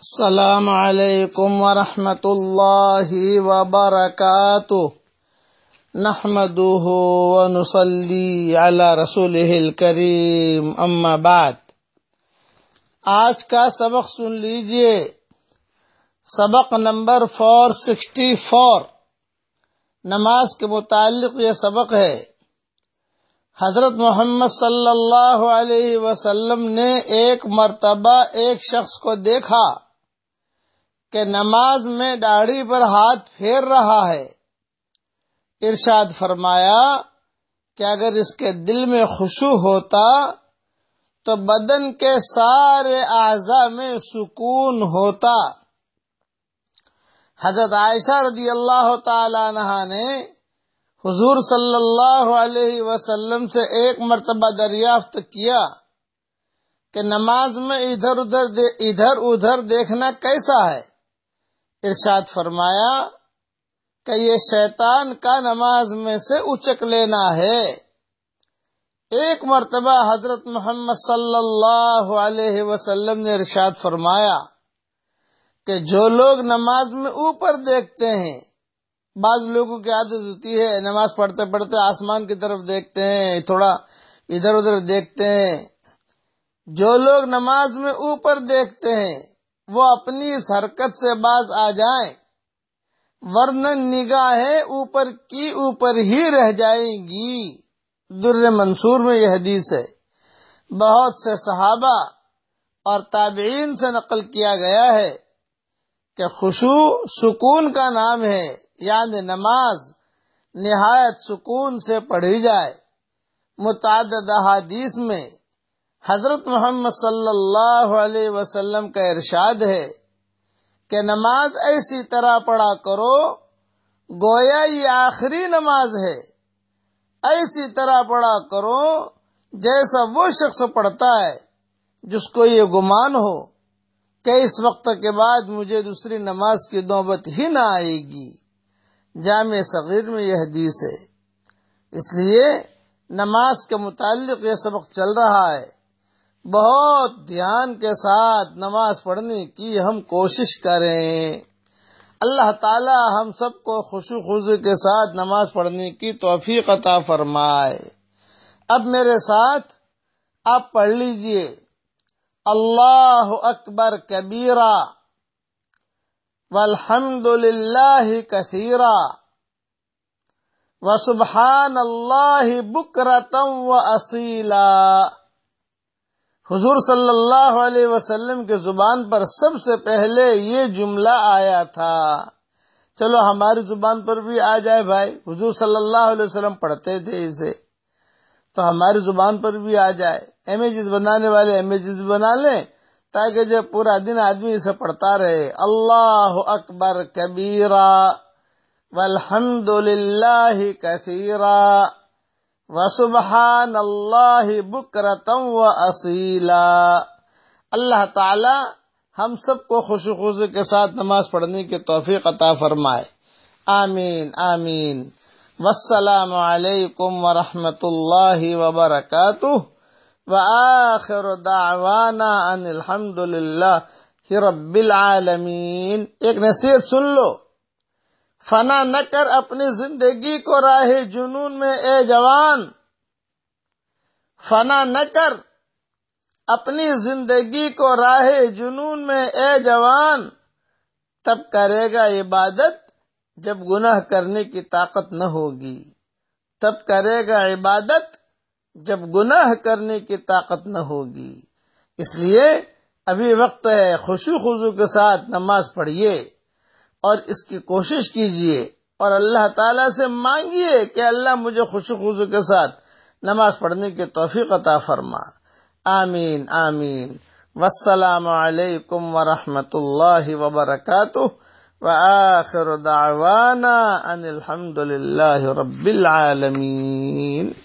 السلام علیکم ورحمۃ اللہ وبرکاتہ۔ نحمده ونصلي على رسوله الكريم اما بعد۔ آج کا سبق سن لیجیے۔ سبق نمبر فور سکسٹی فور۔ نماز کے متعلق یہ سبق ہے۔ حضرت محمد صلی اللہ علیہ وسلم نے ایک مرتبہ ایک شخص کو دیکھا۔ کہ نماز میں داڑھی پر ہاتھ پھیر رہا ہے۔ ارشاد فرمایا کہ اگر اس کے دل میں خوشو ہوتا تو بدن کے سارے اعضاء میں سکون ہوتا۔ حضرت عائشہ رضی اللہ تعالی عنہ نے حضور صلی اللہ علیہ وسلم سے ایک مرتبہ دریافت کیا کہ نماز میں ادھر ادھر ادھر ادھر دیکھنا کیسا ہے۔ ارشاد فرمایا کہ یہ شیطان کا نماز میں سے اچک لینا ہے۔ ایک مرتبہ حضرت محمد صلی اللہ علیہ وسلم نے ارشاد فرمایا کہ جو لوگ نماز میں اوپر دیکھتے ہیں، بعض لوگوں کی عادت ہوتی ہے نماز پڑھتے پڑھتے آسمان کی طرف دیکھتے ہیں، تھوڑا ادھر ادھر دیکھتے ہیں۔ جو لوگ نماز میں اوپر دیکھتے ہیں وہ اپنی اس حرکت سے باز آ جائیں۔ ورنہ نگاہیں اوپر کی اوپر ہی رہ جائیں گی۔ در منصور میں یہ حدیث ہے۔ بہت سے صحابہ اور تابعین سے نقل کیا گیا ہے کہ خوشو سکون کا نام ہے یعنی نماز نہایت سکون سے پڑھی جائے۔ متعدد حدیث میں حضرت محمد صلی اللہ علیہ وسلم کا ارشاد ہے کہ نماز ایسی طرح پڑھا کرو، گویا یہ آخری نماز ہے۔ ایسی طرح پڑھا کرو جیسا وہ شخص پڑھتا ہے، جس کو یہ گمان ہو کہ اس وقت کے بعد مجھے دوسری نماز کی نوبت ہی نہ آئے گی۔ جامع صغیر میں یہ حدیث ہے۔ اس لیے نماز کے متعلق یہ سبق چل رہا ہے۔ بہت دھیان کے ساتھ نماز پڑھنے کی ہم کوشش کریں۔ اللہ تعالی ہم سب کو خوشو خوشی کے ساتھ نماز پڑھنے کی توفیق عطا فرمائے۔ اب میرے ساتھ آپ پڑھ لیجیے۔ اللہ اکبر کبیرہ۔ والحمد للہ کثیرہ۔ و سبحان اللہ بکرتم و اصیلا۔ حضور صلی اللہ علیہ وسلم کے زبان پر سب سے پہلے یہ جملہ آیا تھا۔ چلو ہماری زبان پر بھی آ جائے بھائی۔ حضور صلی اللہ علیہ وسلم پڑھتے تھے اسے۔ تو ہماری زبان پر بھی آ جائے۔ امیجز بنانے والے امیجز بنا لیں تاکہ جو پورا دن آدمی اسے پڑھتا رہے۔ اللہ اکبر کبیرہ والحمد للہ کثیرہ وسبحان اللہ بکرتم و اصیلا اللہ تعالی ہم سب کو خوشی خوشی کے ساتھ نماز پڑھنے کی توفیق عطا فرمائے۔ آمین آمین۔ والسلام علیکم ورحمۃ اللہ وبرکاتہ۔ وآخر دعوانا ان الحمد للہ رب العالمین۔ ایک نصیحت سن لو۔ فنا نہ کر اپنی زندگی کو راہ جنون میں، اے جوان۔ فنا نہ کر اپنی زندگی کو راہ جنون میں، اے جوان۔ تب کرے گا عبادت جب گناہ کرنے کی طاقت نہ ہوگی۔ تب کرے گا عبادت جب گناہ کرنے کی طاقت نہ ہوگی۔ اس لیے ابھی وقت ہے خوشو خوشو کے ساتھ نماز پڑھیے۔ اور اس کی کوشش کیجیے اور اللہ تعالی سے مانگیے کہ اللہ مجھے خوشی خوشی کے ساتھ نماز پڑھنے کی توفیق عطا فرما۔ آمین آمین۔ والسلام علیکم ورحمۃ اللہ وبرکاتہ۔ وآخر دعوانا ان الحمد للہ رب العالمین۔